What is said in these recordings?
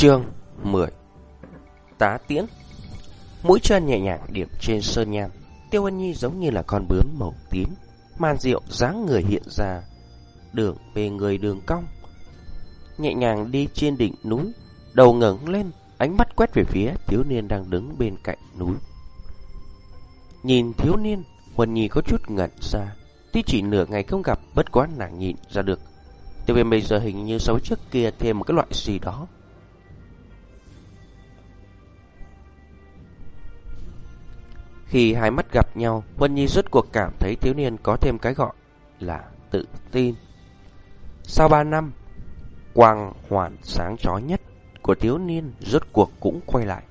Chương 10 Tá tiễn. Mũi chân nhẹ nhàng điểm trên sơn nham. Tiêu Ân Nhi giống như là con bướm màu tím. Màn rượu dáng người hiện ra Đường về người đường cong. Nhẹ nhàng đi trên đỉnh núi, Đầu ngẩng lên, Ánh mắt quét về phía thiếu niên đang đứng bên cạnh núi. Nhìn thiếu niên, Huân Nhi có chút ngẩn ra. Tuy chỉ nửa ngày không gặp, Bất quá nàng nhịn ra được. Tiêu viêm bây giờ hình như sau trước kia thêm một cái loại gì đó. Khi hai mắt gặp nhau, Huân Nhi rốt cuộc cảm thấy thiếu niên có thêm cái gọi là tự tin. Sau ba năm, quang hoàn sáng chói nhất của thiếu niên rốt cuộc cũng quay lại.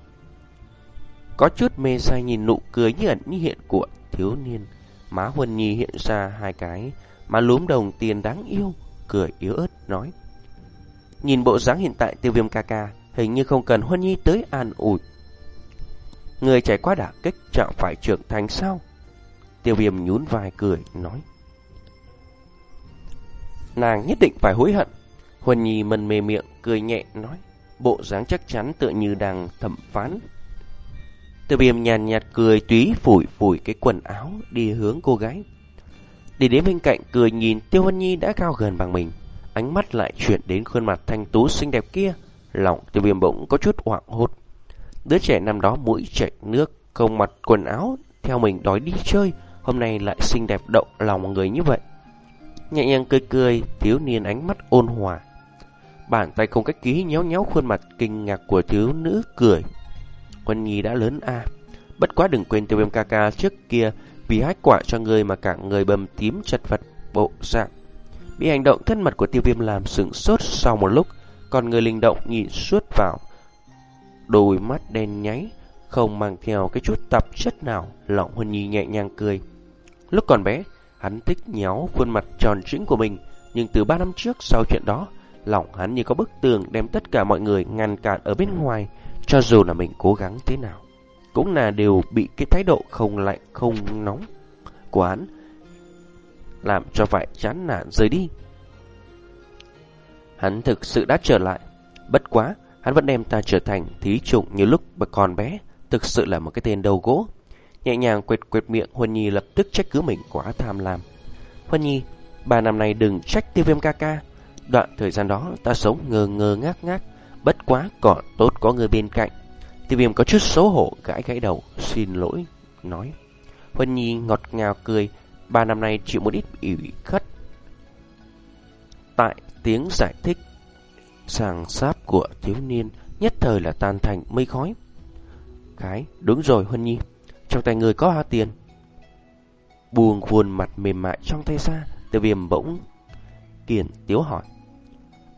Có chút mê say nhìn nụ cười như ẩn như hiện của thiếu niên. Má Huân Nhi hiện ra hai cái má lúm đồng tiền đáng yêu, cười yếu ớt nói. Nhìn bộ dáng hiện tại tiêu viêm ca ca, hình như không cần Huân Nhi tới an ủi Người trải qua đả kích chẳng phải trưởng thành sao? Tiêu viêm nhún vai cười, nói. Nàng nhất định phải hối hận. Huân Nhi mân mê miệng, cười nhẹ, nói. Bộ dáng chắc chắn tựa như đang thẩm phán. Tiêu viêm nhàn nhạt cười túy phủi phủi cái quần áo đi hướng cô gái. Đi đến bên cạnh cười nhìn Tiêu Huân Nhi đã cao gần bằng mình. Ánh mắt lại chuyển đến khuôn mặt thanh tú xinh đẹp kia. Lòng tiêu viêm bỗng có chút hoảng hốt. Đứa trẻ năm đó mũi chảy nước, không mặt quần áo, theo mình đói đi chơi, hôm nay lại xinh đẹp động lòng người như vậy. Nhẹ nhàng cười cười, thiếu niên ánh mắt ôn hòa. Bàn tay không cách ký nhéo nhéo khuôn mặt kinh ngạc của thiếu nữ cười. Quân nhi đã lớn a Bất quá đừng quên tiêu viêm ca ca trước kia vì hách quả cho người mà cả người bầm tím chật vật bộ dạng. Bị hành động thân mật của tiêu viêm làm sửng sốt sau một lúc, còn người linh động nhìn suốt vào đôi mắt đen nháy, không mang theo cái chút tạp chất nào, Lọng Huân Nhi nhẹ nhàng cười. Lúc còn bé, hắn thích nhéo khuôn mặt tròn trĩnh của mình, nhưng từ ba năm trước sau chuyện đó, lòng hắn như có bức tường đem tất cả mọi người ngăn cản ở bên ngoài, cho dù là mình cố gắng thế nào. Cũng là đều bị cái thái độ không lạnh không nóng của hắn làm cho phải chán nản rời đi. Hắn thực sự đã trở lại, bất quá Hắn vẫn đem ta trở thành thí trụng như lúc còn bé, thực sự là một cái tên đầu gỗ. Nhẹ nhàng quệt quệt miệng, Huân Nhi lập tức trách cứ mình quá tham lam. Huân Nhi, ba năm nay đừng trách tiêu viêm ca ca. Đoạn thời gian đó ta sống ngơ ngơ ngác ngác, bất quá còn tốt có người bên cạnh. Tiêu viêm có chút xấu hổ gãi gãi đầu, xin lỗi, nói. Huân Nhi ngọt ngào cười, ba năm nay chịu một ít ủy khất. Tại tiếng giải thích sàng sáp của thiếu niên nhất thời là tan thành mây khói. Cái, đúng rồi Huân Nhi, trong tay người có hoa tiền. Buông khuôn mặt mềm mại trong tay ra, tiêu viêm bỗng kiền tiếu hỏi.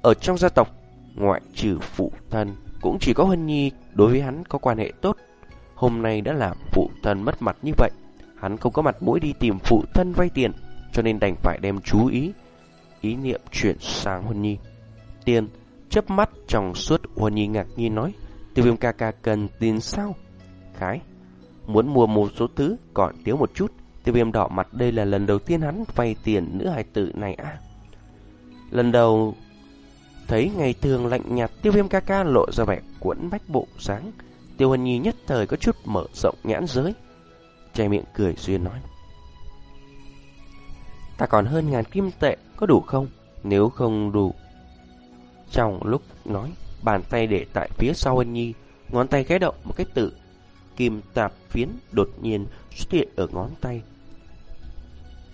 Ở trong gia tộc, ngoại trừ phụ thân, cũng chỉ có Huân Nhi đối với hắn có quan hệ tốt. Hôm nay đã làm phụ thân mất mặt như vậy, hắn không có mặt mũi đi tìm phụ thân vay tiền, cho nên đành phải đem chú ý, ý niệm chuyển sang Huân Nhi. Tiền chớp mắt trong suốt Huân Nhi ngạc nhiên nói, Tiêu viêm ca ca cần tiền sao? Khái, Muốn mua một số thứ còn thiếu một chút. Tiêu viêm đỏ mặt, đây là lần đầu tiên hắn vay tiền nữ hài tử này à? Lần đầu Thấy ngày thường lạnh nhạt, Tiêu viêm ca ca lộ ra vẻ quẫn bách bộ sáng. Tiêu Huân Nhi nhất thời có chút mở rộng nhãn giới Chai miệng cười duyên nói, Ta còn hơn ngàn kim tệ, Có đủ không? Nếu không đủ trong lúc nói, bàn tay để tại phía sau Ân Nhi, ngón tay khẽ động một cái tự. Kim tạp phiến đột nhiên xuất hiện ở ngón tay.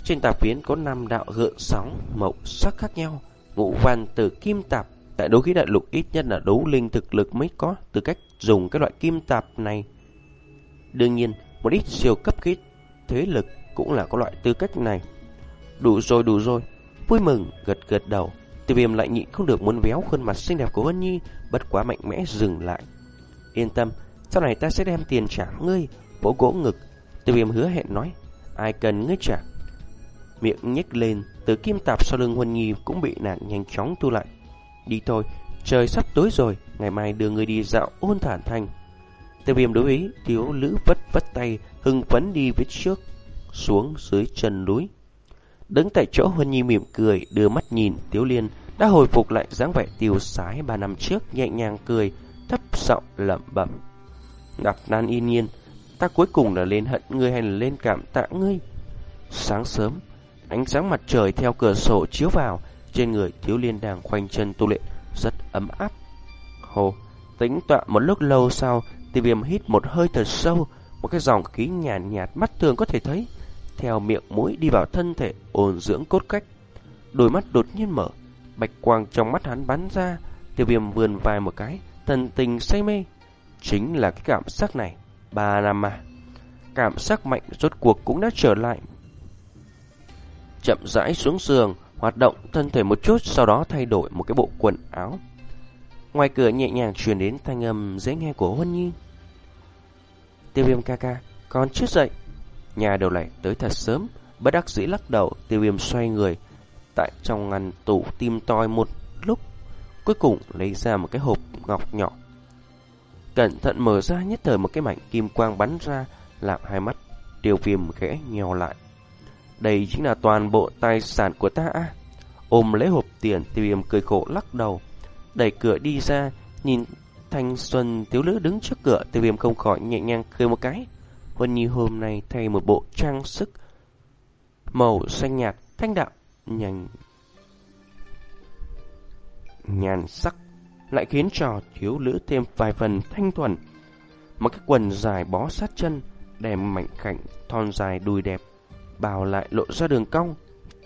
Trên tạp phiến có năm đạo gợn sóng màu sắc khác nhau. Ngũ văn từ kim tạp tại đấu khí đại lục ít nhất là đấu linh thực lực mới có từ cách dùng cái loại kim tạp này. Đương nhiên, một ít siêu cấp khí thế lực cũng là có loại tư cách này. Đủ rồi, đủ rồi. Vui mừng, gật gật đầu. Tiêu viêm lại nhịn không được muốn véo khuôn mặt xinh đẹp của Vân Nhi, bất quá mạnh mẽ dừng lại. Yên tâm, sau này ta sẽ đem tiền trả ngươi, vỗ gỗ ngực. Tiêu viêm hứa hẹn nói, ai cần ngươi trả. Miệng nhếch lên, từ kim tạp sau lưng Vân Nhi cũng bị nàng nhanh chóng tu lại. Đi thôi, trời sắp tối rồi, ngày mai đưa ngươi đi dạo ôn thản thành. Tiêu viêm đối ý, thiếu lữ vất vất tay, hưng phấn đi phía trước, xuống dưới chân núi. Đứng tại chỗ Huân Nhi mỉm cười, đưa mắt nhìn Tiếu Liên đã hồi phục lại dáng vẻ tiêu sái ba năm trước, nhẹ nhàng cười, thấp giọng lẩm bẩm. Đạp nan yên nhiên, ta cuối cùng là lên hận ngươi hay là lên cảm tạ ngươi? Sáng sớm, ánh sáng mặt trời theo cửa sổ chiếu vào, trên người thiếu liên đang khoanh chân tu luyện, rất ấm áp. Hồ, tĩnh tọa một lúc lâu sau, tiêu viêm hít một hơi thật sâu, một cái dòng khí nhàn nhạt, nhạt mắt thường có thể thấy, theo miệng mũi đi vào thân thể ổn dưỡng cốt cách. Đôi mắt đột nhiên mở, bạch quang trong mắt hắn bắn ra, tiêu viêm vươn vai một cái, thần tình say mê. Chính là cái cảm giác này, ba năm mà. Cảm giác mạnh rốt cuộc cũng đã trở lại. Chậm rãi xuống giường, hoạt động thân thể một chút, sau đó thay đổi một cái bộ quần áo. Ngoài cửa nhẹ nhàng truyền đến thanh âm dễ nghe của Huân Nhi. Tiêu viêm ca ca, con chưa dậy. Nhà đầu này tới thật sớm, bất đắc dĩ lắc đầu, tiêu viêm xoay người. Tại trong ngăn tủ tim toi một lúc, cuối cùng lấy ra một cái hộp ngọc nhỏ. Cẩn thận mở ra nhất thời một cái mảnh kim quang bắn ra, làm hai mắt tiêu viêm khẽ nhèo lại. Đây chính là toàn bộ tài sản của ta à? Ôm lấy hộp tiền, tiêu viêm cười khổ lắc đầu. Đẩy cửa đi ra, nhìn thanh xuân thiếu nữ đứng trước cửa, tiêu viêm không khỏi nhẹ nhàng cười một cái. Vân Nhi hôm nay thay một bộ trang sức màu xanh nhạt, thanh đạm, nhành nhàn sắc, lại khiến trò thiếu nữ thêm vài phần thanh thuần. Mặc cái quần dài bó sát chân, đem mảnh khảnh, thon dài đùi đẹp, bào lại lộ ra đường cong,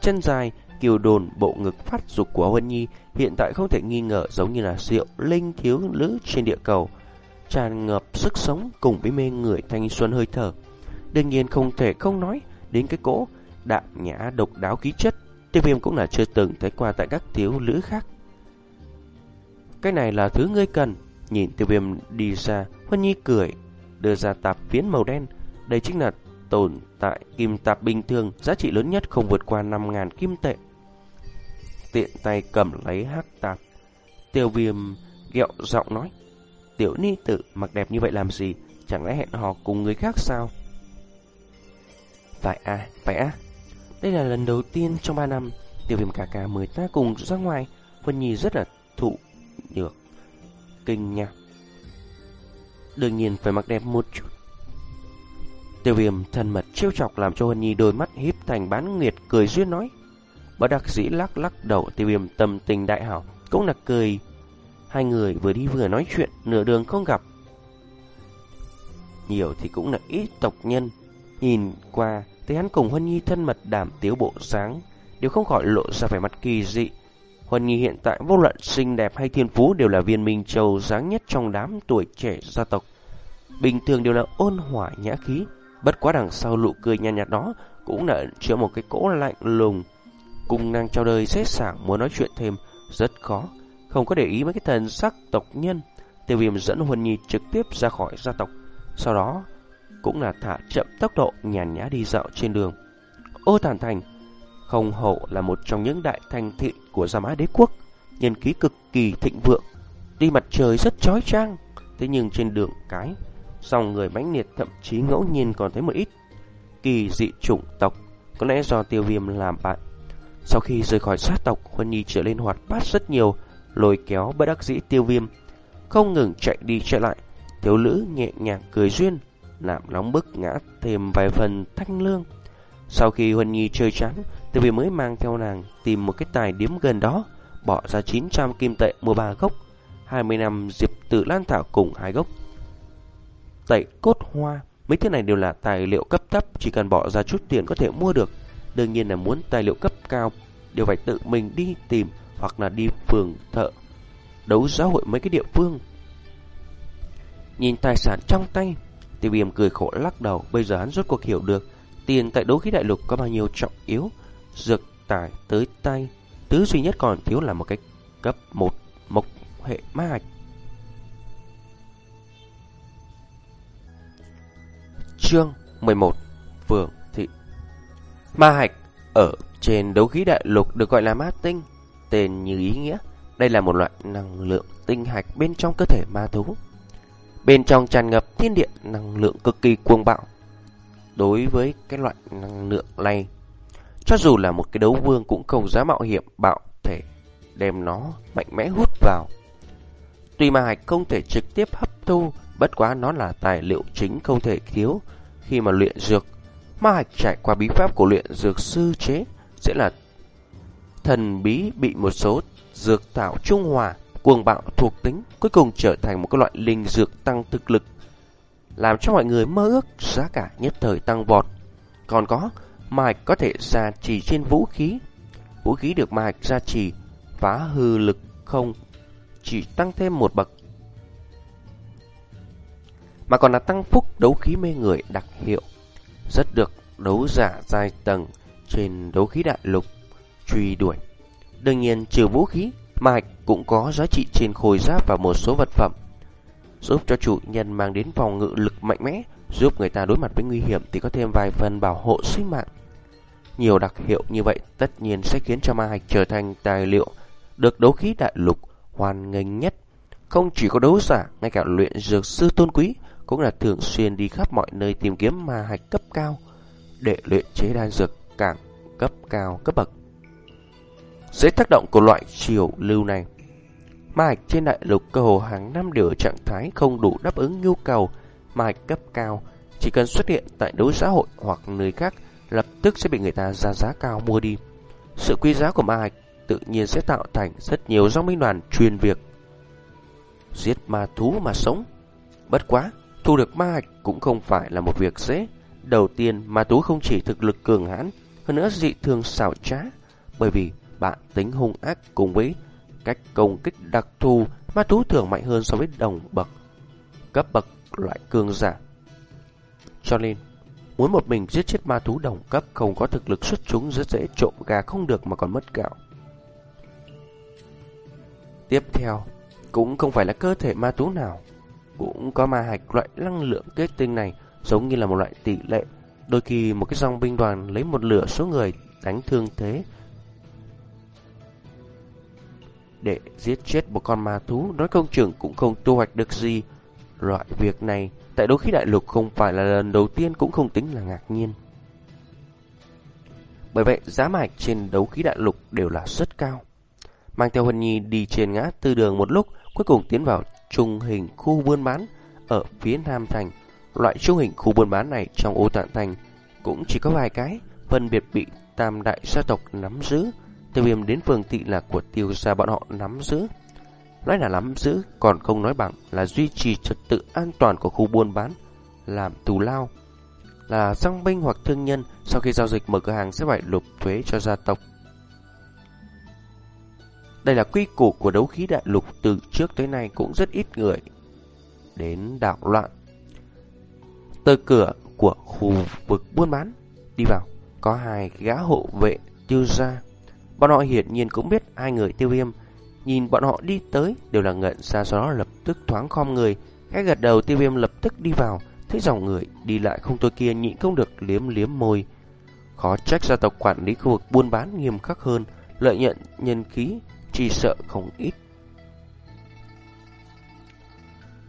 chân dài, kiều đồn bộ ngực phát dục của Huân Nhi hiện tại không thể nghi ngờ giống như là diệu linh thiếu nữ trên địa cầu, tràn ngập sức sống cùng với mê người thanh xuân hơi thở. Đương nhiên không thể không nói đến cái cỗ đạm nhã độc đáo khí chất, tiêu viêm cũng là chưa từng thấy qua tại các thiếu lữ khác. Cái này là thứ ngươi cần, nhìn tiêu viêm đi ra, Huân Nhi cười, đưa ra tạp phiến màu đen, đây chính là tồn tại kim tạp bình thường, giá trị lớn nhất không vượt qua 5.000 kim tệ. Tiện tay cầm lấy hắc tạp, tiêu viêm gẹo giọng nói, tiểu ni tử mặc đẹp như vậy làm gì, chẳng lẽ hẹn hò cùng người khác sao? Phải à, phải à, đây là lần đầu tiên trong 3 năm, tiêu viêm ca ca mời ta cùng ra ngoài, Huân Nhi rất là thụ được kinh nha. Đương nhiên phải mặc đẹp một chút. Tiêu viêm thân mật trêu chọc làm cho Hân Nhi đôi mắt híp thành bán nguyệt cười duyên nói. Bà đặc dĩ lắc lắc đầu tiêu viêm tâm tình đại hảo cũng là cười. Hai người vừa đi vừa nói chuyện nửa đường không gặp. Nhiều thì cũng là ít tộc nhân. Nhìn qua thấy hắn cùng Huân Nhi thân mật đảm tiếu bộ sáng đều không khỏi lộ ra vẻ mặt kỳ dị. Huân Nhi hiện tại vô luận xinh đẹp hay thiên phú đều là viên minh châu dáng nhất trong đám tuổi trẻ gia tộc. Bình thường đều là ôn hỏa nhã khí, Bất quá đằng sau nụ cười nhạt nhạt, đó cũng là chứa một cái cỗ lạnh lùng. Cùng năng trao đời xếp sảng muốn nói chuyện thêm rất khó, không có để ý mấy cái thần sắc tộc nhân. Tiêu viêm dẫn Huân Nhi trực tiếp ra khỏi gia tộc, sau đó cũng là thả chậm tốc độ nhàn nhã đi dạo trên đường. Ô Tản Thành, không hổ là một trong những đại thành thị của Gia Mã Đế Quốc, nhân khí cực kỳ thịnh vượng, đi mặt trời rất chói chang, thế nhưng trên đường cái Dòng người mãnh liệt thậm chí ngẫu nhiên còn thấy một ít kỳ dị chủng tộc, có lẽ do tiêu viêm làm bạn. Sau khi rời khỏi sát tộc, Huân Nhi trở lên hoạt bát rất nhiều, lôi kéo bất đắc dĩ tiêu viêm, không ngừng chạy đi chạy lại. Thiếu nữ nhẹ nhàng cười duyên, làm nóng bức ngã thêm vài phần thanh lương. Sau khi Huân Nhi chơi chán, tiêu viêm mới mang theo nàng tìm một cái tài điếm gần đó, bỏ ra 900 kim tệ mua ba gốc, 20 năm diệp tự lan thảo cùng hai gốc tẩy cốt hoa. Mấy thứ này đều là tài liệu cấp thấp, chỉ cần bỏ ra chút tiền có thể mua được. Đương nhiên là muốn tài liệu cấp cao, đều phải tự mình đi tìm hoặc là đi phường thợ. Đấu giáo hội mấy cái địa phương. Nhìn tài sản trong tay, tiêu viêm cười khổ lắc đầu. Bây giờ hắn rốt cuộc hiểu được tiền tại đấu khí đại lục có bao nhiêu trọng yếu. Dược tài tới tay, thứ duy nhất còn thiếu là một cái cấp một mộc hệ ma hạch. Chương 11 Phường Thị Ma hạch ở trên đấu khí đại lục được gọi là ma tinh Tên như ý nghĩa. Đây là một loại năng lượng tinh hạch bên trong cơ thể ma thú. Bên trong tràn ngập thiên địa năng lượng cực kỳ cuồng bạo. Đối với cái loại năng lượng này Cho dù là một cái đấu vương cũng không dám mạo hiểm bạo thể Đem nó mạnh mẽ hút vào. Tuy ma hạch không thể trực tiếp hấp thu, bất quá nó là tài liệu chính không thể thiếu. Khi mà luyện dược. Ma hạch trải qua bí pháp của luyện dược sư chế sẽ là thần bí bị một số dược tạo trung hòa, cuồng bạo thuộc tính, cuối cùng trở thành một cái loại linh dược tăng thực lực, làm cho mọi người mơ ước giá cả nhất thời tăng vọt. Còn có, ma có thể gia trì trên vũ khí. Vũ khí được ma gia trì, phá hư lực không chỉ tăng thêm một bậc mà còn là tăng phúc đấu khí mê người đặc hiệu rất được đấu giả giai tầng trên đấu khí đại lục truy đuổi. Đương nhiên trừ vũ khí, ma hạch cũng có giá trị trên khôi giáp và một số vật phẩm, giúp cho chủ nhân mang đến phòng ngự lực mạnh mẽ, giúp người ta đối mặt với nguy hiểm thì có thêm vài phần bảo hộ sinh mạng. Nhiều đặc hiệu như vậy tất nhiên sẽ khiến cho ma hạch trở thành tài liệu được đấu khí đại lục hoàn nghênh nhất. Không chỉ có đấu giả, ngay cả luyện dược sư tôn quý cũng là thường xuyên đi khắp mọi nơi tìm kiếm ma hạch cấp cao để luyện chế đan dược càng cấp cao cấp bậc. Dưới tác động của loại chiều lưu này, ma hạch trên đại lục cơ hồ hàng năm đều ở trạng thái không đủ đáp ứng nhu cầu ma hạch cấp cao, chỉ cần xuất hiện tại đối xã hội hoặc nơi khác lập tức sẽ bị người ta ra giá cao mua đi. Sự quý giá của ma hạch tự nhiên sẽ tạo thành rất nhiều dòng binh đoàn chuyên việc giết ma thú mà sống. Bất quá, thu được ma hạch cũng không phải là một việc dễ. Đầu tiên, ma thú không chỉ thực lực cường hãn, hơn nữa dị thường xảo trá, bởi vì bạn tính hung ác cùng với cách công kích đặc thù, ma thú thường mạnh hơn so với đồng bậc, cấp bậc loại cường giả. Cho nên, muốn một mình giết chết ma thú đồng cấp không có thực lực xuất chúng rất dễ trộm gà không được mà còn mất gạo. Tiếp theo, cũng không phải là cơ thể ma thú nào cũng có ma hạch loại năng lượng kết tinh này giống như là một loại tỷ lệ. Đôi khi một cái dòng binh đoàn lấy một lửa số người đánh thương thế để giết chết một con ma thú, nói công trưởng cũng không thu hoạch được gì. Loại việc này tại đấu khí đại lục không phải là lần đầu tiên cũng không tính là ngạc nhiên. Bởi vậy giá mạch trên đấu khí đại lục đều là rất cao. Mang theo Huân Nhi đi trên ngã tư đường một lúc, cuối cùng tiến vào trung hình khu buôn bán ở phía Nam Thành. Loại trung hình khu buôn bán này trong ô tạng thành cũng chỉ có vài cái, phân biệt bị tam đại gia tộc nắm giữ. Tiêu viêm đến phường thị là của tiêu gia bọn họ nắm giữ. Nói là nắm giữ, còn không nói bằng là duy trì trật tự an toàn của khu buôn bán, làm tù lao. Là sang binh hoặc thương nhân, sau khi giao dịch mở cửa hàng sẽ phải nộp thuế cho gia tộc. Đây là quy củ của đấu khí đại lục từ trước tới nay cũng rất ít người đến đảo loạn. Từ cửa của khu vực buôn bán đi vào, có hai gã hộ vệ tiêu gia. Bọn họ hiển nhiên cũng biết hai người tiêu viêm. Nhìn bọn họ đi tới đều là ngận ra sau đó lập tức thoáng khom người. Cái gật đầu tiêu viêm lập tức đi vào, thấy dòng người đi lại không tôi kia nhịn không được liếm liếm môi. Khó trách gia tộc quản lý khu vực buôn bán nghiêm khắc hơn, lợi nhận nhân khí chỉ sợ không ít.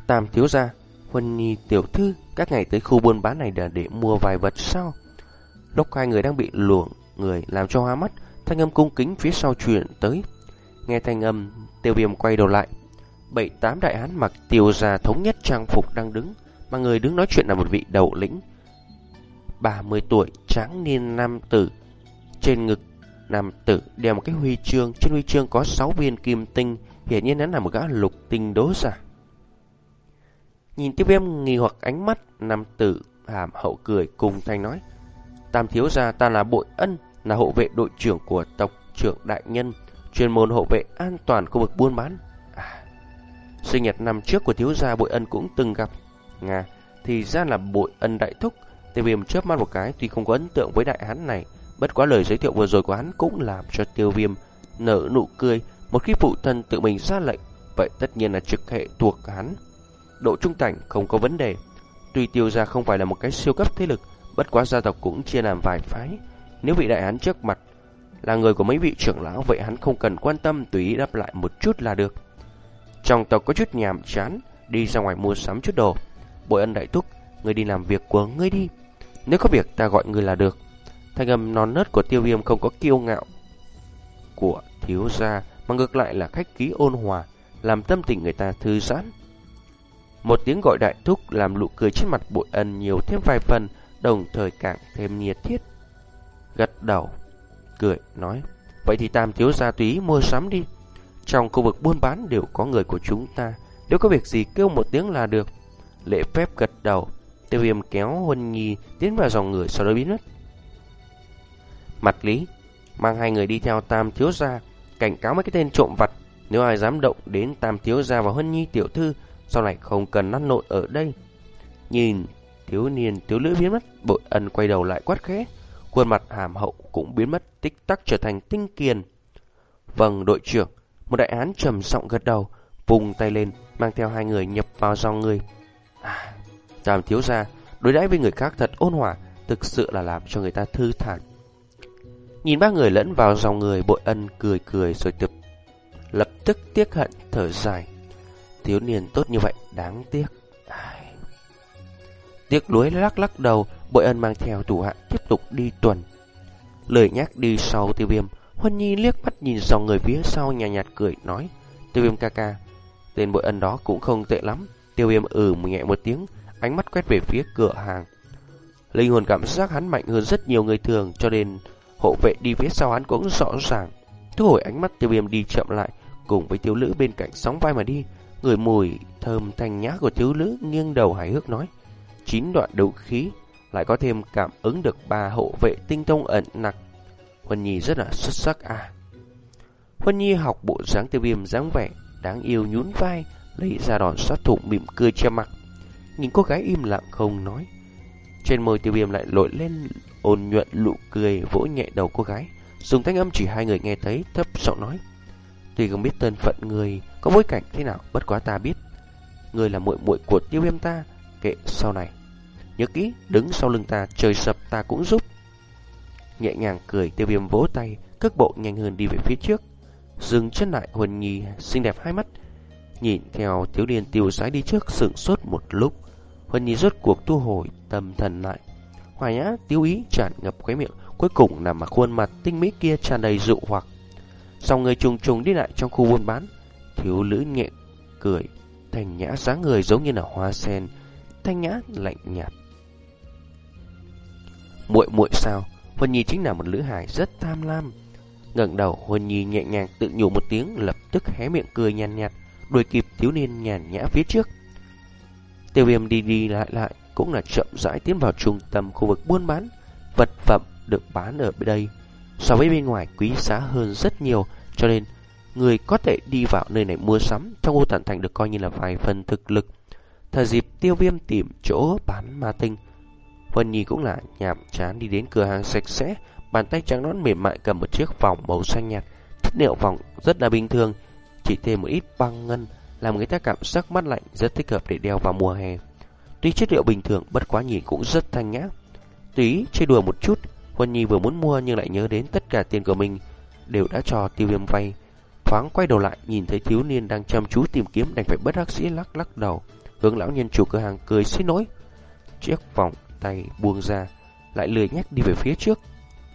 Tam thiếu gia, Huân Nhi tiểu thư, các ngày tới khu buôn bán này để để mua vài vật sao? Lúc hai người đang bị luồng người làm cho hoa mắt, thanh âm cung kính phía sau truyền tới. Nghe thanh âm, tiêu viêm quay đầu lại. Bảy tám đại hán mặc tiêu gia thống nhất trang phục đang đứng, mà người đứng nói chuyện là một vị đầu lĩnh. 30 tuổi, tráng niên nam tử, trên ngực Nam tử đeo một cái huy chương, trên huy chương có 6 viên kim tinh, hiển nhiên hắn là một gã lục tinh đố giả. Nhìn tiêu viêm nghi hoặc ánh mắt, nam tử hàm hậu cười cùng thanh nói. Tam thiếu gia ta là bội ân, là hộ vệ đội trưởng của tộc trưởng đại nhân, chuyên môn hộ vệ an toàn khu vực buôn bán. À, sinh nhật năm trước của thiếu gia bội ân cũng từng gặp. Nga, thì ra là bội ân đại thúc. Tiêu viêm chớp mắt một cái tuy không có ấn tượng với đại hán này, Bất quá lời giới thiệu vừa rồi của hắn cũng làm cho tiêu viêm nở nụ cười. Một khi phụ thân tự mình ra lệnh, vậy tất nhiên là trực hệ thuộc hắn. Độ trung thành không có vấn đề. Tuy tiêu gia không phải là một cái siêu cấp thế lực, bất quá gia tộc cũng chia làm vài phái. Nếu vị đại hán trước mặt là người của mấy vị trưởng lão, vậy hắn không cần quan tâm tùy ý đáp lại một chút là được. Trong tộc có chút nhàm chán, đi ra ngoài mua sắm chút đồ. Bội ân đại thúc, người đi làm việc của ngươi đi. Nếu có việc ta gọi người là được. Thanh âm non nớt của tiêu viêm không có kiêu ngạo của thiếu gia, mà ngược lại là khách khí ôn hòa. làm tâm tình người ta thư giãn. Một tiếng gọi đại thúc làm nụ cười trên mặt bội ân nhiều thêm vài phần, đồng thời càng thêm nhiệt thiết. Gật đầu, cười, nói, vậy thì tam thiếu gia túy mua sắm đi. Trong khu vực buôn bán đều có người của chúng ta, nếu có việc gì kêu một tiếng là được. Lễ phép gật đầu, tiêu viêm kéo Huân Nhi tiến vào dòng người sau đó biến mất. Mặt lý, mang hai người đi theo tam thiếu gia, cảnh cáo mấy cái tên trộm vặt. Nếu ai dám động đến tam thiếu gia và Huân Nhi tiểu thư, sau này không cần năn nội ở đây. Nhìn thiếu niên thiếu nữ biến mất, bội ân quay đầu lại quát khẽ. Khuôn mặt hàm hậu cũng biến mất tích tắc trở thành tinh kiền. Vâng đội trưởng, một đại án trầm giọng gật đầu, vùng tay lên, mang theo hai người nhập vào dòng người. À, Tam thiếu gia, đối đãi với người khác thật ôn hòa, thực sự là làm cho người ta thư thản. Nhìn ba người lẫn vào dòng người bội ân cười cười rồi tiếp lập tức tiếc hận thở dài. Thiếu niên tốt như vậy đáng tiếc. Ai... Tiếc nuối lắc lắc đầu, bội ân mang theo thủ hạ tiếp tục đi tuần. Lời nhắc đi sau tiêu viêm, Huân Nhi liếc mắt nhìn dòng người phía sau nhà nhạt cười nói. Tiêu viêm ca ca, tên bội ân đó cũng không tệ lắm. Tiêu viêm ừ nhẹ một tiếng, ánh mắt quét về phía cửa hàng. Linh hồn cảm giác hắn mạnh hơn rất nhiều người thường cho nên hộ vệ đi phía sau hắn cũng rõ ràng. Thu hồi ánh mắt tiêu viêm đi chậm lại, cùng với thiếu nữ bên cạnh sóng vai mà đi. Người mùi thơm thanh nhã của thiếu nữ nghiêng đầu hài hước nói. Chín đoạn đấu khí, lại có thêm cảm ứng được ba hộ vệ tinh thông ẩn nặc. Huân Nhi rất là xuất sắc à. Huân Nhi học bộ dáng tiêu viêm dáng vẻ, đáng yêu nhún vai, lấy ra đòn sát thủ mỉm cười che mặt. Nhìn cô gái im lặng không nói. Trên môi tiêu viêm lại lội lên ôn nhuận lụ cười vỗ nhẹ đầu cô gái. Dùng thanh âm chỉ hai người nghe thấy thấp giọng nói. Tuy không biết thân phận người có bối cảnh thế nào, bất quá ta biết. Người là muội muội của tiêu viêm ta, kệ sau này. Nhớ kỹ, đứng sau lưng ta, trời sập ta cũng giúp. Nhẹ nhàng cười, tiêu viêm vỗ tay, cước bộ nhanh hơn đi về phía trước. Dừng chân lại Huân Nhi, xinh đẹp hai mắt. Nhìn theo thiếu niên tiêu sái đi trước, sửng sốt một lúc. Huân Nhi rốt cuộc thu hồi tâm thần lại. Hoài nhã, tiêu ý tràn ngập khóe miệng, cuối cùng nằm mà khuôn mặt tinh mỹ kia tràn đầy dụ hoặc. Sau người trùng trùng đi lại trong khu buôn bán, thiếu nữ nhẹ cười, thành nhã dáng người giống như là hoa sen, thanh nhã lạnh nhạt. Muội muội sao? Huân Nhi chính là một nữ hài rất tham lam. ngẩng đầu, Huân Nhi nhẹ nhàng tự nhủ một tiếng, lập tức hé miệng cười nhàn nhạt, đuổi kịp thiếu niên nhàn nhã phía trước. Tiêu viêm đi đi lại lại, cũng là chậm rãi tiến vào trung tâm khu vực buôn bán. Vật phẩm được bán ở đây so với bên ngoài quý giá hơn rất nhiều, cho nên người có thể đi vào nơi này mua sắm trong ô tận thành được coi như là vài phần thực lực. Thời dịp tiêu viêm tìm chỗ bán ma tinh, huân Nhi cũng là nhàm chán đi đến cửa hàng sạch sẽ, bàn tay trắng nõn mềm mại cầm một chiếc vòng màu xanh nhạt. Chất liệu vòng rất là bình thường, chỉ thêm một ít băng ngân làm người ta cảm giác mát lạnh rất thích hợp để đeo vào mùa hè. Tuy chất liệu bình thường, bất quá nhìn cũng rất thanh nhã. Túy chơi đùa một chút, Huân Nhi vừa muốn mua nhưng lại nhớ đến tất cả tiền của mình đều đã cho tiêu viêm vay. Thoáng quay đầu lại, nhìn thấy thiếu niên đang chăm chú tìm kiếm đành phải bất đắc sĩ lắc lắc đầu. Hướng lão nhân chủ cửa hàng cười xin lỗi. Chiếc vòng tay buông ra, lại lười nhắc đi về phía trước.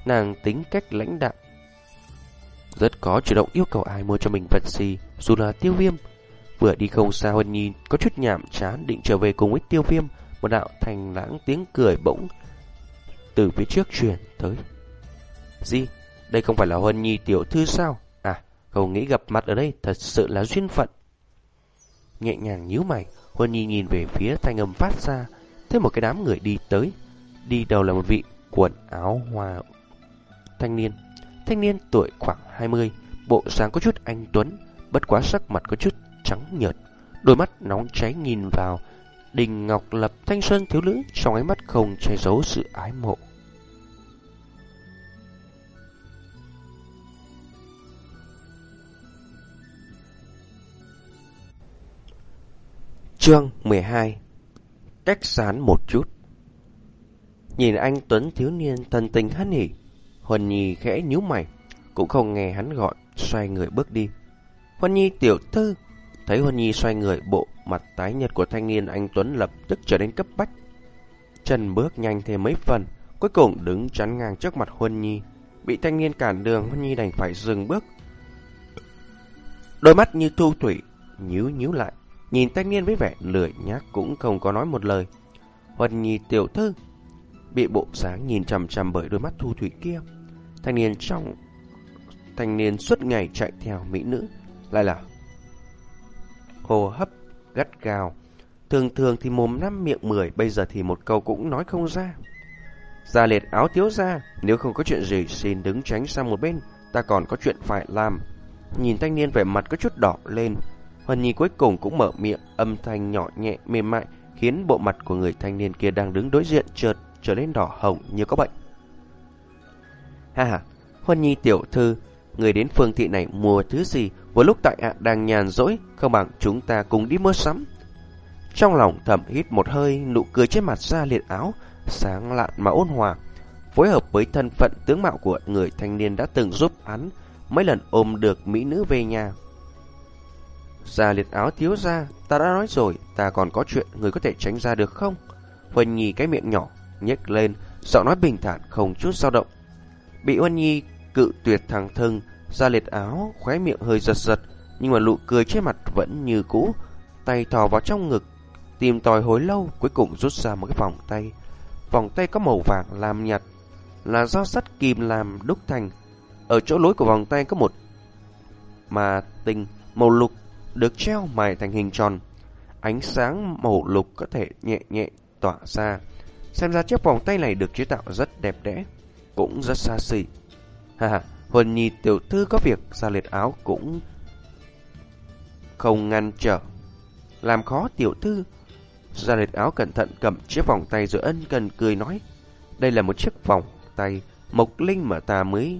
Nàng tính cách lãnh đạm. Rất có chủ động yêu cầu ai mua cho mình vật gì, dù là tiêu viêm. Vừa đi không xa Huân Nhi có chút nhảm chán định trở về cùng với tiêu viêm, một đạo thành lãng tiếng cười bỗng từ phía trước truyền tới. Gì? Đây không phải là Huân Nhi tiểu thư sao? À, không nghĩ gặp mặt ở đây thật sự là duyên phận. Nhẹ nhàng nhíu mày, Huân Nhi nhìn về phía thanh âm phát ra, thấy một cái đám người đi tới. Đi đầu là một vị quần áo hoa thanh niên. Thanh niên tuổi khoảng 20, bộ dáng có chút anh tuấn, bất quá sắc mặt có chút trắng nhợt, đôi mắt nóng cháy nhìn vào Đình Ngọc Lập thanh xuân thiếu nữ trong ánh mắt không che giấu sự ái mộ. Chương 12 Cách sán một chút. Nhìn anh Tuấn thiếu niên thần tình hân hỉ Huân Nhi khẽ nhíu mày Cũng không nghe hắn gọi Xoay người bước đi. Huân Nhi tiểu thư Thấy Huân Nhi xoay người bộ mặt tái nhật của thanh niên anh Tuấn lập tức trở nên cấp bách. Chân bước nhanh thêm mấy phần Cuối cùng đứng chắn ngang trước mặt Huân Nhi Bị thanh niên cản đường Huân Nhi đành phải dừng bước. Đôi mắt như thu thủy nhíu nhíu lại, nhìn thanh niên với vẻ lười nhác cũng không có nói một lời. Huân Nhi tiểu thư bị bộ dáng nhìn chằm chằm bởi đôi mắt thu thủy kia. Thanh niên trong thanh niên suốt ngày chạy theo mỹ nữ lại là hô hấp gắt gào. Thường thường thì mồm năm miệng mười, bây giờ thì một câu cũng nói không ra. Gia liệt áo thiếu ra, nếu không có chuyện gì xin đứng tránh sang một bên, ta còn có chuyện phải làm. Nhìn thanh niên vẻ mặt có chút đỏ lên, Hoàn Nhi cuối cùng cũng mở miệng, âm thanh nhỏ nhẹ mềm mại, khiến bộ mặt của người thanh niên kia đang đứng đối diện chợt trở nên đỏ hồng như có bệnh. Ha ha, Huân Nhi tiểu thư, người đến phương thị này mua thứ gì, vừa lúc tại hạ đang nhàn rỗi, không bằng chúng ta cùng đi mua sắm. Trong lòng thầm hít một hơi, nụ cười trên mặt ra liệt áo, sáng lạn mà ôn hòa, phối hợp với thân phận tướng mạo của người thanh niên đã từng giúp hắn mấy lần ôm được mỹ nữ về nhà. Ra liệt áo thiếu ra, ta đã nói rồi, ta còn có chuyện, người có thể tránh ra được không? Huân Nhi cái miệng nhỏ, nhếch lên, giọng nói bình thản không chút dao động. Bị Huân Nhi cự tuyệt thẳng thừng, ra liệt áo, khóe miệng hơi giật giật, nhưng mà nụ cười trên mặt vẫn như cũ, tay thò vào trong ngực, tìm tòi hồi lâu, cuối cùng rút ra một cái vòng tay. Vòng tay có màu vàng làm nhạt, là do sắt kim làm đúc thành. Ở chỗ lối của vòng tay có một mà tình màu lục được treo mài thành hình tròn. Ánh sáng màu lục có thể nhẹ nhẹ tỏa ra. Xem ra chiếc vòng tay này được chế tạo rất đẹp đẽ, cũng rất xa xỉ. Ha ha, Huân Nhi tiểu thư có việc ra liệt áo cũng không ngăn trở. Làm khó tiểu thư. Ra liệt áo cẩn thận cầm chiếc vòng tay rồi ân cần cười nói. Đây là một chiếc vòng tay mộc linh mà ta mới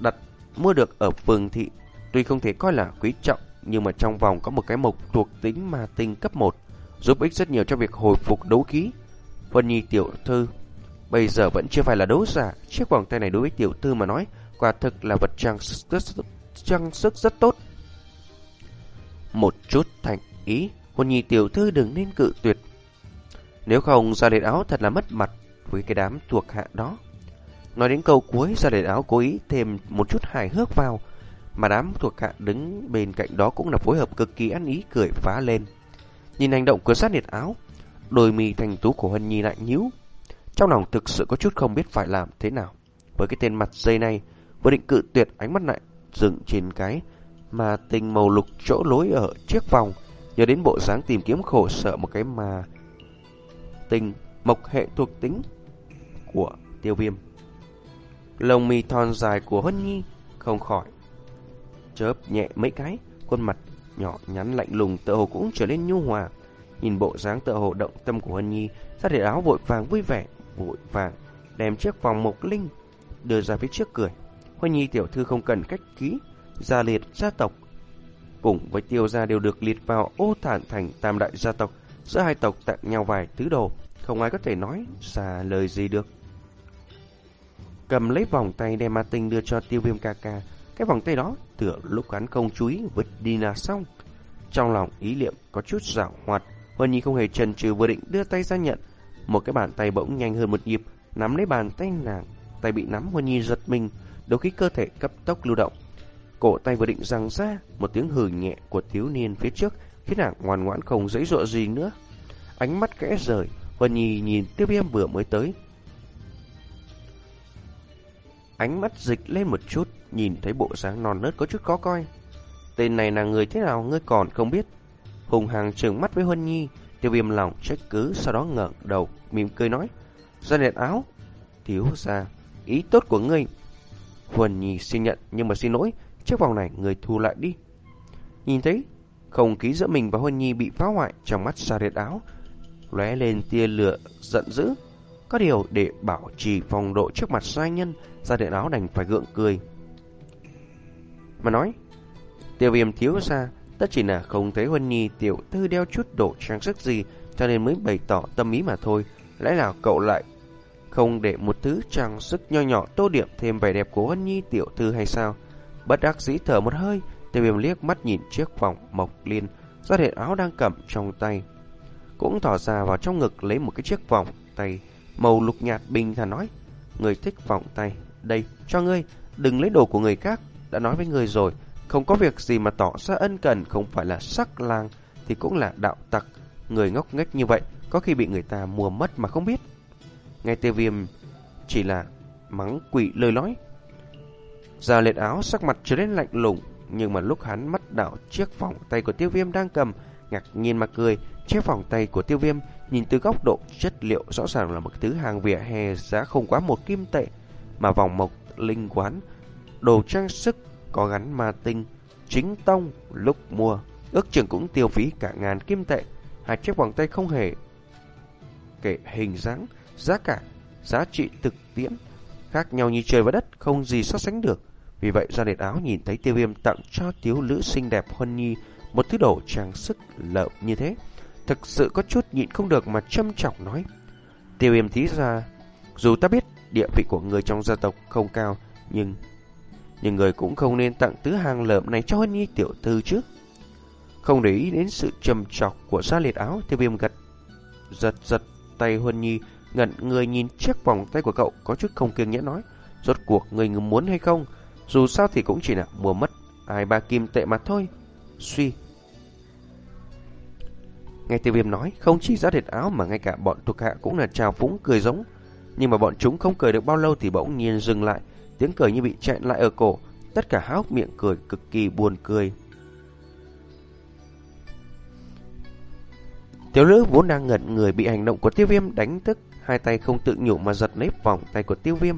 đặt mua được ở phường thị. Tuy không thể coi là quý trọng, nhưng mà trong vòng có một cái mộc thuộc tính ma tinh cấp 1, giúp ích rất nhiều cho việc hồi phục đấu khí. Vân Nhi tiểu thư, bây giờ vẫn chưa phải là đấu giả, chiếc vòng tay này đối với tiểu thư mà nói, quả thực là vật trang sức, trang sức rất tốt. Một chút thành ý, Vân Nhi tiểu thư đừng nên cự tuyệt. Nếu không ra đền áo thật là mất mặt với cái đám thuộc hạ đó. Nói đến câu cuối, ra đền áo cố ý thêm một chút hài hước vào, mà đám thuộc hạ đứng bên cạnh đó cũng là phối hợp cực kỳ ăn ý cười phá lên. Nhìn hành động của sát nhiệt áo, đôi mi thành tú của Hân Nhi lại nhíu. Trong lòng thực sự có chút không biết phải làm thế nào. Với cái tên mặt dây này, vừa định cự tuyệt ánh mắt lại dựng trên cái mà tình màu lục chỗ lối ở chiếc vòng, nhớ đến bộ dáng tìm kiếm khổ sợ một cái mà tình mộc hệ thuộc tính của tiêu viêm. lồng mì thon dài của Hân Nhi không khỏi chớp nhẹ mấy cái, khuôn mặt nhỏ nhắn lạnh lùng tựa hồ cũng trở nên nhu hòa. Nhìn bộ dáng tựa hồ động tâm của Hân Nhi, ra để áo vội vàng vui vẻ, vội vàng đem chiếc vòng mộc linh đưa ra phía trước cười. Hân Nhi tiểu thư không cần cách ký, gia liệt gia tộc cùng với tiêu gia đều được liệt vào ô thản thành tam đại gia tộc, giữa hai tộc tặng nhau vài thứ đồ, không ai có thể nói ra lời gì được. Cầm lấy vòng tay đem ma tinh đưa cho tiêu viêm ca ca, cái vòng tay đó tựa lúc hắn không chú ý vứt đi là xong. Trong lòng ý niệm có chút dạo hoạt, Huân Nhi không hề chần chừ vừa định đưa tay ra nhận. Một cái bàn tay bỗng nhanh hơn một nhịp, nắm lấy bàn tay nàng. Tay bị nắm Huân Nhi giật mình, đôi khi cơ thể cấp tốc lưu động. Cổ tay vừa định răng ra, một tiếng hừ nhẹ của thiếu niên phía trước khiến nàng ngoan ngoãn không dãy dụa gì nữa. Ánh mắt kẽ rời, Huân Nhi nhìn tiêu viêm vừa mới tới, Ánh mắt dịch lên một chút, nhìn thấy bộ dáng non nớt có chút khó coi. Tên này là người thế nào ngươi còn không biết. Hùng hàng trừng mắt với Huân Nhi, tiêu viêm lòng trách cứ, sau đó ngẩng đầu, mỉm cười nói. Ra đèn áo, thiếu ra, ý tốt của ngươi. Huân Nhi xin nhận, nhưng mà xin lỗi, chiếc vòng này người thu lại đi. Nhìn thấy, không khí giữa mình và Huân Nhi bị phá hoại trong mắt ra đèn áo, lóe lên tia lửa giận dữ. Có điều để bảo trì phong độ trước mặt sai nhân, ra điện áo đành phải gượng cười. Mà nói, tiêu viêm thiếu ra, tất chỉ là không thấy Huân Nhi tiểu thư đeo chút đồ trang sức gì, cho nên mới bày tỏ tâm ý mà thôi. Lẽ nào cậu lại không để một thứ trang sức nho nhỏ tô điểm thêm vẻ đẹp của Huân Nhi tiểu thư hay sao? Bất đắc dĩ thở một hơi, tiêu viêm liếc mắt nhìn chiếc vòng mộc liên, ra hiện áo đang cầm trong tay. Cũng thỏ ra vào trong ngực lấy một cái chiếc vòng tay màu lục nhạt bình thản nói, người thích vòng tay, đây, cho ngươi, đừng lấy đồ của người khác, đã nói với người rồi, Không có việc gì mà tỏ ra ân cần Không phải là sắc lang Thì cũng là đạo tặc. Người ngốc nghếch như vậy Có khi bị người ta mua mất mà không biết. Nghe tiêu viêm chỉ là mắng quỷ lời nói già lệch áo sắc mặt trở nên lạnh lùng Nhưng mà lúc hắn mắt đảo chiếc vòng tay của tiêu viêm đang cầm Ngạc nhiên mà cười. Chiếc vòng tay của tiêu viêm Nhìn từ góc độ chất liệu rõ ràng là một thứ hàng vỉa hè giá không quá một kim tệ Mà vòng mộc linh quán Đồ trang sức có gắn ma tinh, Chính tông, lúc mua. Ước chừng cũng tiêu phí cả ngàn kim tệ, Hai chiếc vòng tay không hề Kể hình dáng, Giá cả, Giá trị thực tiễn Khác nhau như trời và đất, Không gì so sánh được. Vì vậy, ra đệt áo nhìn thấy tiêu viêm tặng cho thiếu nữ xinh đẹp Huân Nhi Một thứ đồ trang sức lợm như thế. Thực sự có chút nhịn không được mà châm trọng nói, Tiêu viêm thí ra, Dù ta biết địa vị của người trong gia tộc không cao, Nhưng nhưng người cũng không nên tặng tứ hàng lợm này cho Huân Nhi tiểu thư chứ. Không để ý đến sự trầm trọc của gia liệt áo, Tiêu viêm gật, Giật giật tay Huân Nhi, Ngẩn người nhìn chiếc vòng tay của cậu, Có chút không kiêng nhẽ nói, Rốt cuộc người muốn hay không? Dù sao thì cũng chỉ là mua mất, Ai ba kim tệ mà thôi. Suy. Nghe tiêu viêm nói, Không chỉ ra đệt áo mà ngay cả bọn thuộc hạ Cũng là trào phúng, cười giống. Nhưng mà bọn chúng không cười được bao lâu Thì bỗng nhiên dừng lại. Tiếng cười như bị chặn lại ở cổ. Tất cả háo miệng cười, cực kỳ buồn cười. Tiểu nữ vốn đang ngẩn người bị hành động của tiêu viêm đánh thức. Hai tay không tự nhủ mà giật nếp vòng tay của tiêu viêm.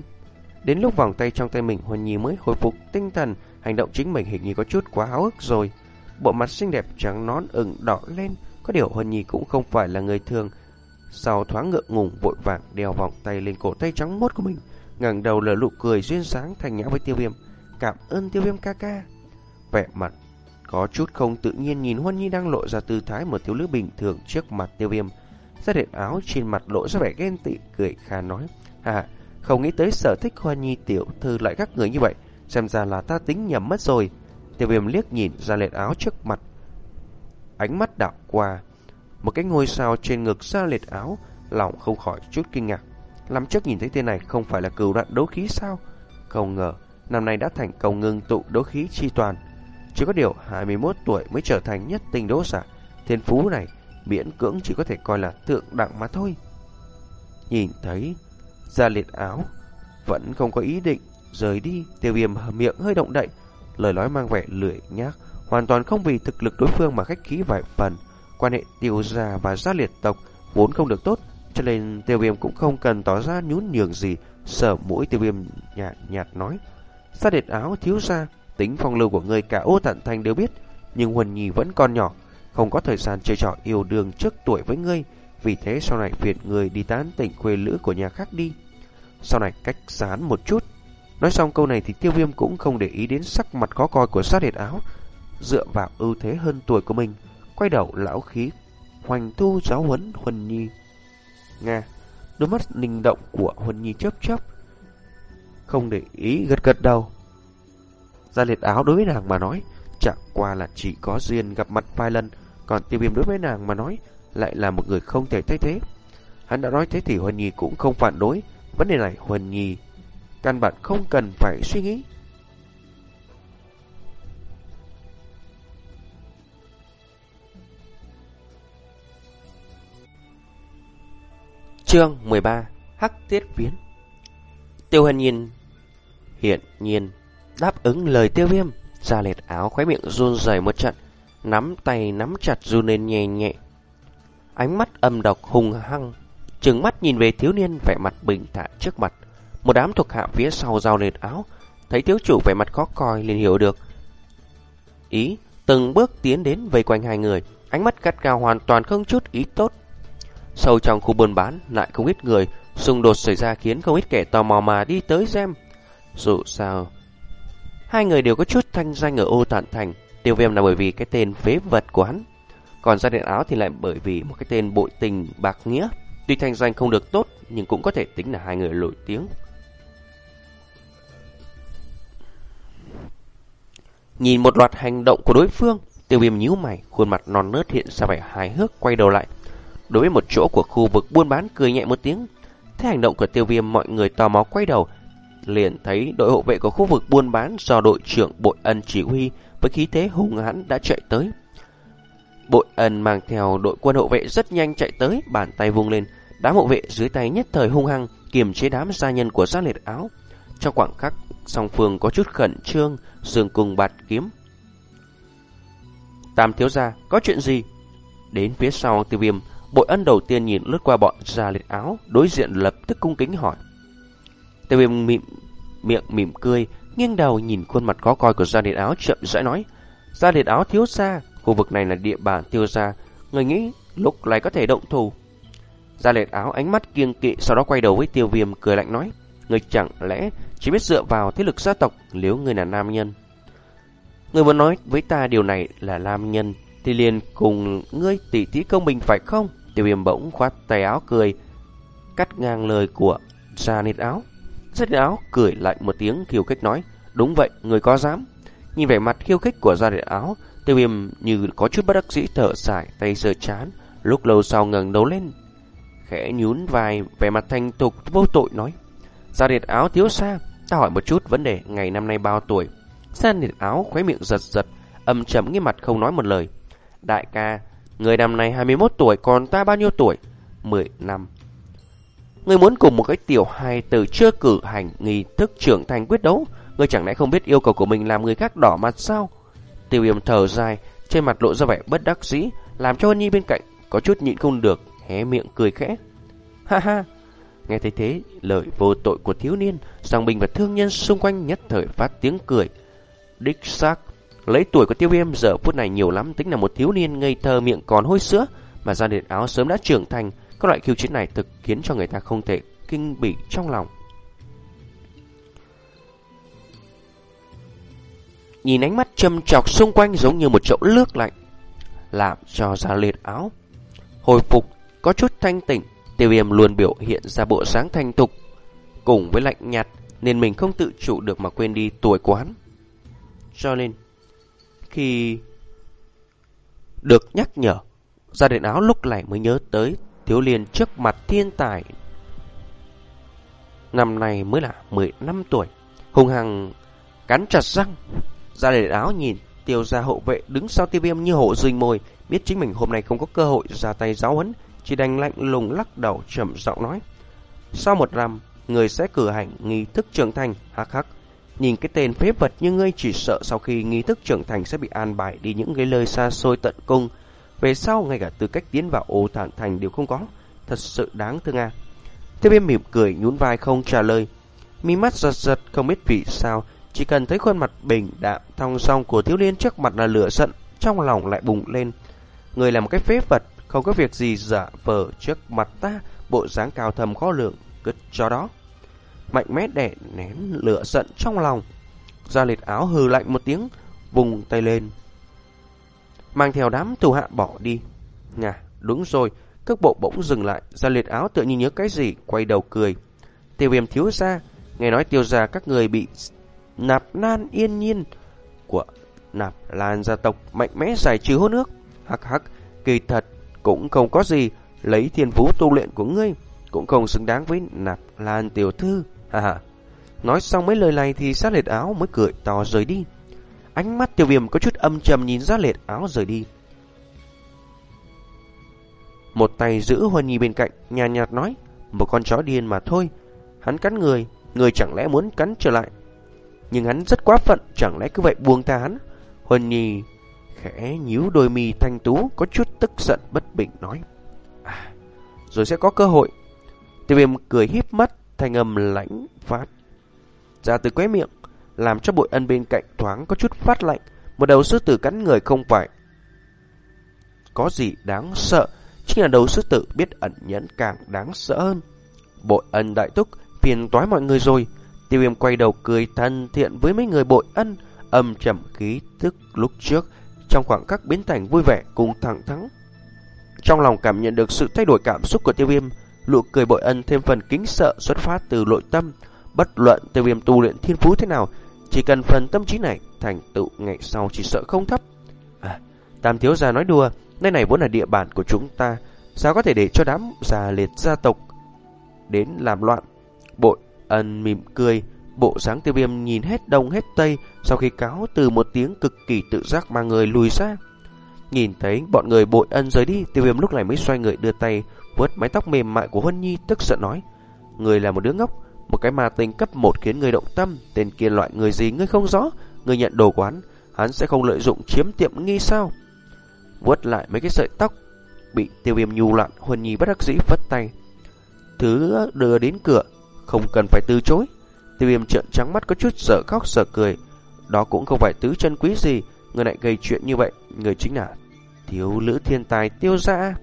Đến lúc vòng tay trong tay mình, Huân Nhi mới hồi phục tinh thần. Hành động chính mình hình như có chút quá háo ức rồi. Bộ mặt xinh đẹp trắng nón ửng đỏ lên. Có điều Huân Nhi cũng không phải là người thường. Sau thoáng ngượng ngùng, vội vàng đeo vòng tay lên cổ tay trắng mốt của mình, ngẩng đầu lờ nụ cười duyên sáng thành nhã với tiêu viêm. Cảm ơn tiêu viêm ca ca. Vẻ mặt có chút không tự nhiên nhìn Huân Nhi đang lộ ra tư thái một thiếu nữ bình thường trước mặt tiêu viêm. Ra điện áo trên mặt lộ ra vẻ ghen tị, cười khà nói À không nghĩ tới sở thích Huân Nhi tiểu thư lại các người như vậy, Xem ra là ta tính nhầm mất rồi. Tiêu viêm liếc nhìn ra lệnh áo trước mặt. Ánh mắt đảo qua một cái ngôi sao trên ngực ra liệt áo, Lòng không khỏi chút kinh ngạc. Làm trước nhìn thấy tên này không phải là cửu đoạn đấu khí sao? Không ngờ, Năm nay đã thành công ngưng tụ đấu khí chi toàn. Chỉ có điều 21 tuổi mới trở thành nhất tình đấu giả, Thiên phú này, miễn cưỡng chỉ có thể coi là tượng đặng mà thôi. Nhìn thấy Gia liệt áo, Vẫn không có ý định Rời đi, Tiêu viêm miệng hơi động đậy, Lời nói mang vẻ lưỡi nhác, Hoàn toàn không vì thực lực đối phương mà khách khí vài phần. Quan hệ tiêu gia và gia liệt tộc Vốn không được tốt, Cho nên tiêu viêm cũng không cần tỏ ra nhún nhường gì Sở mũi tiêu viêm nhạt nhạt nói. Gia liệt áo thiếu gia, Tính phong lưu của người cả ô tận thành đều biết, Nhưng Huân Nhi vẫn còn nhỏ, Không có thời gian chơi trò yêu đương trước tuổi với ngươi, Vì thế sau này phiền người đi tán tỉnh quê lữ của nhà khác đi. Sau này cách sán một chút. Nói xong câu này thì tiêu viêm cũng không để ý đến sắc mặt khó coi của sát đệt áo, Dựa vào ưu thế hơn tuổi của mình. Quay đầu, lão khí Hoành thu giáo huấn Huân Nhi. Nga, Đôi mắt linh động của Huân Nhi chớp chớp, Không để ý gật gật đầu. Gia liệt áo đối với nàng mà nói Chẳng qua là chỉ có duyên gặp mặt vài lần, Còn tiêu viêm đối với nàng mà nói Lại là một người không thể thay thế. Hắn đã nói thế thì Huân Nhi cũng không phản đối. Vấn đề này Huân Nhi Căn bản không cần phải suy nghĩ. Chương 13 Hắc Tiết Viễn. Tiêu Hân nhìn Hiện nhiên Đáp ứng lời tiêu viêm, Ra lệt áo, khóe miệng run rẩy một trận, Nắm tay nắm chặt run lên nhẹ nhẹ. Ánh mắt âm độc hung hăng, Trừng mắt nhìn về thiếu niên vẻ mặt bình thản trước mặt. Một đám thuộc hạ phía sau giao lệt áo, Thấy thiếu chủ vẻ mặt khó coi liền hiểu được. Ý, Từng bước tiến đến vây quanh hai người, Ánh mắt gắt cao hoàn toàn không chút ý tốt. Sâu trong khu buôn bán, Lại không ít người. Xung đột xảy ra khiến không ít kẻ tò mò mà đi tới xem. Dù sao, Hai người đều có chút thanh danh ở ô tản thành. Tiêu viêm là bởi vì cái tên phế vật của hắn. Còn gia điện áo thì lại bởi vì một cái tên bội tình bạc nghĩa. Tuy thanh danh không được tốt, Nhưng cũng có thể tính là hai người nổi tiếng. Nhìn một loạt hành động của đối phương, Tiêu viêm nhíu mày, Khuôn mặt non nớt hiện ra vẻ hài hước, Quay đầu lại. Đối với một chỗ của khu vực buôn bán cười nhẹ một tiếng Thế hành động của tiêu viêm mọi người tò mò quay đầu liền thấy đội hộ vệ của khu vực buôn bán do đội trưởng Bội Ân chỉ huy với khí thế hung hãn đã chạy tới. Bội ân mang theo đội quân hộ vệ rất nhanh chạy tới, bàn tay vung lên, đám hộ vệ dưới tay nhất thời hung hăng, kiềm chế đám gia nhân của gia liệt áo. Trong quảng khắc, song phương có chút khẩn trương, dường cùng bạt kiếm. Tam thiếu gia, có chuyện gì? Đến phía sau tiêu viêm, bội ân đầu tiên nhìn lướt qua bọn gia liệt áo, đối diện lập tức cung kính hỏi. Tiêu viêm mịm, miệng mỉm cười, nghiêng đầu nhìn khuôn mặt khó coi của gia liệt áo chậm rãi nói. Gia liệt áo thiếu xa khu vực này là địa bàn tiêu gia, người nghĩ lúc này có thể động thủ. Gia liệt áo ánh mắt kiêng kỵ sau đó quay đầu với tiêu viêm cười lạnh nói. Người chẳng lẽ chỉ biết dựa vào thế lực gia tộc nếu người là nam nhân. Người muốn nói với ta điều này là nam nhân thì liền cùng ngươi tỷ thí công bình phải không? Tiêu viêm bỗng khoát tay áo cười, cắt ngang lời của Gia nịt áo. Gia nịt áo cười lạnh một tiếng khiêu khích nói, đúng vậy, người có dám. Nhìn vẻ mặt khiêu khích của Gia nịt áo, tiêu viêm như có chút bất đắc dĩ thở dài, tay sờ chán, lúc lâu sau ngẩng đầu lên. Khẽ nhún vai, vẻ mặt thanh tục vô tội nói, Gia nịt áo thiếu xa, ta hỏi một chút vấn đề ngày năm nay bao tuổi. Gia nịt áo khóe miệng giật giật, âm trầm nghiêm mặt không nói một lời. Đại ca, người năm nay 21 tuổi, còn ta bao nhiêu tuổi? 10 năm. Người muốn cùng một cái tiểu hài từ chưa cử hành nghi thức trưởng thành quyết đấu, người chẳng lẽ không biết yêu cầu của mình làm người khác đỏ mặt sao? Tiêu viêm thở dài, trên mặt lộ ra vẻ bất đắc dĩ, làm cho Hân Nhi bên cạnh có chút nhịn không được, hé miệng cười khẽ. Ha ha, nghe thấy thế, lời vô tội của thiếu niên, song bình và thương nhân xung quanh nhất thời phát tiếng cười. Đích xác, Lấy tuổi của tiêu viêm giờ phút này nhiều lắm tính là một thiếu niên ngây thơ miệng còn hôi sữa mà ra điện áo sớm đã trưởng thành. Các loại khiêu chiến này thực khiến cho người ta không thể kinh bị trong lòng. Nhìn ánh mắt châm chọc xung quanh giống như một chậu nước lạnh, làm cho ra liệt áo. Hồi phục, có chút thanh tỉnh, tiêu viêm luôn biểu hiện ra bộ sáng thanh tục, cùng với lạnh nhạt, nên mình không tự chủ được mà quên đi tuổi quán. Cho nên, khi được nhắc nhở, gia đình áo lúc này mới nhớ tới thiếu liên trước mặt thiên tài. Năm nay mới là 15 tuổi, hùng hằng cắn chặt răng. Gia đình áo nhìn tiêu gia hậu vệ đứng sau tiêu viêm như hộ rình mồi biết chính mình hôm nay không có cơ hội ra tay giáo huấn, chỉ đành lạnh lùng lắc đầu trầm giọng nói. Sau một năm, người sẽ cử hành nghi thức trưởng thành, hắc hắc. Nhìn cái tên phế vật như ngươi chỉ sợ sau khi nghi thức trưởng thành sẽ bị an bài đi những cái lời xa xôi tận cung. Về sau, ngay cả tư cách tiến vào ô thản thành đều không có. Thật sự đáng thương à. Tiếp viên mỉm cười nhún vai không trả lời. Mi mắt giật giật, không biết vì sao. Chỉ cần thấy khuôn mặt bình đạm, thong song của thiếu niên trước mặt là lửa giận. Trong lòng lại bùng lên. Người là một cái phế vật. Không có việc gì giả vờ trước mặt ta. Bộ dáng cao thầm khó lượng. Cứ cho đó mạnh mẽ đè nén lửa giận trong lòng. Gia liệt áo hừ lạnh một tiếng, vùng tay lên. Mang theo đám tù hạ bỏ đi. Nhà, đúng rồi, cước bộ bỗng dừng lại, gia liệt áo tự như nhớ cái gì, quay đầu cười. Tiêu viêm thiếu ra, nghe nói tiêu ra các người bị nạp nan yên nhiên của nạp lan gia tộc mạnh mẽ giải trừ hôn nước. Hắc hắc, kỳ thật cũng không có gì, lấy thiên phú tu luyện của ngươi, cũng không xứng đáng với nạp lan tiểu thư. Ha ha. Nói xong mấy lời này thì sát liệt áo mới cười to rời đi. Ánh mắt tiêu viêm có chút âm trầm nhìn sát liệt áo rời đi. Một tay giữ Huân Nhi bên cạnh, nhàn nhạt, nhạt nói, một con chó điên mà thôi. Hắn cắn người, người chẳng lẽ muốn cắn trở lại. Nhưng hắn rất quá phận, chẳng lẽ cứ vậy buông ta hắn. Huân Nhi khẽ nhíu đôi mi thanh tú, có chút tức giận bất bình nói. À, rồi sẽ có cơ hội. Tiêu viêm cười híp mắt, thanh âm lãnh phát ra từ quế miệng, làm cho bội ân bên cạnh thoáng có chút phát lạnh. Một đầu sư tử cắn người không phải có gì đáng sợ, chính là đầu sư tử biết ẩn nhẫn càng đáng sợ hơn. Bội ân đại túc, phiền toái mọi người rồi. Tiêu viêm quay đầu cười thân thiện với mấy người bội ân, âm trầm khí tức lúc trước, trong khoảng khắc biến thành vui vẻ cùng thẳng thắng. Trong lòng cảm nhận được sự thay đổi cảm xúc của tiêu viêm, Nụ cười bội ân thêm phần kính sợ xuất phát từ nội tâm, bất luận tiêu viêm tu luyện thiên phú thế nào, chỉ cần phần tâm trí này thành tựu ngày sau chỉ sợ không thấp. À, Tam thiếu gia nói đùa, nơi này vốn là địa bàn của chúng ta, sao có thể để cho đám già liệt gia tộc đến làm loạn. Bội ân mỉm cười, Bộ dáng tiêu viêm nhìn hết đông hết tây, sau khi cáo từ một tiếng cực kỳ tự giác mà người lùi ra. Nhìn thấy bọn người bội ân rời đi, tiêu viêm lúc này mới xoay người đưa tay, vuốt mái tóc mềm mại của Huân Nhi tức giận nói. Người là một đứa ngốc, một cái ma tinh cấp một khiến người động tâm, tên kia loại người gì ngươi không rõ, người nhận đồ quán, hắn sẽ không lợi dụng chiếm tiệm nghi sao? Vuốt lại mấy cái sợi tóc, bị tiêu viêm nhu loạn, Huân Nhi bất đắc dĩ vất tay. Thứ đưa đến cửa, không cần phải từ chối. Tiêu viêm trợn trắng mắt có chút sợ khóc sợ cười. Đó cũng không phải tứ chân quý gì, người lại gây chuyện như vậy, người chính là thiếu lữ thiên tài tiêu ra.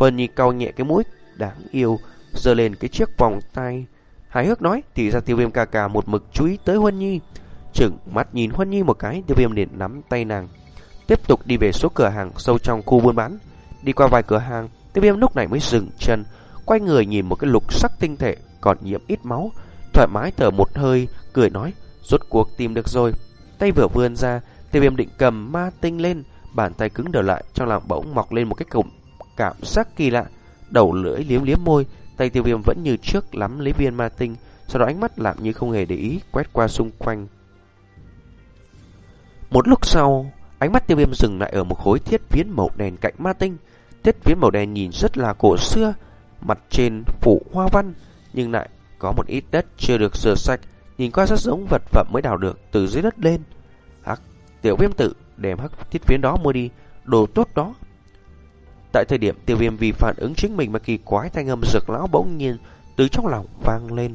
Huân Nhi cau nhẹ cái mũi, đáng yêu, giơ lên cái chiếc vòng tay. Hài hước nói, thì ra tiêu viêm ca ca một mực chú ý tới Huân Nhi. Chừng mắt nhìn Huân Nhi một cái, tiêu viêm liền nắm tay nàng. Tiếp tục đi về số cửa hàng sâu trong khu buôn bán. Đi qua vài cửa hàng, tiêu viêm lúc này mới dừng chân, quay người nhìn một cái lục sắc tinh thể còn nhiễm ít máu, thoải mái thở một hơi, cười nói, rốt cuộc tìm được rồi. Tay vừa vươn ra, tiêu viêm định cầm ma tinh lên, bàn tay cứng đờ lại, trong lòng bỗng mọc lên một cái cụm cảm giác kỳ lạ, đầu lưỡi liếm liếm môi, tay tiêu viêm vẫn như trước lắm lấy viên ma tinh, sau đó ánh mắt làm như không hề để ý, quét qua xung quanh. Một lúc sau, ánh mắt tiêu viêm dừng lại ở một khối thiết phiến màu đen cạnh ma tinh. Thiết phiến màu đen nhìn rất là cổ xưa, mặt trên phủ hoa văn, nhưng lại có một ít đất chưa được rửa sạch, nhìn qua rất giống vật phẩm mới đào được từ dưới đất lên. Hắc, tiểu viêm tự đem hắc thiết phiến đó mua đi, đồ tốt đó. Tại thời điểm tiêu viêm vì phản ứng chính mình mà kỳ quái thanh âm rực lão bỗng nhiên từ trong lòng vang lên.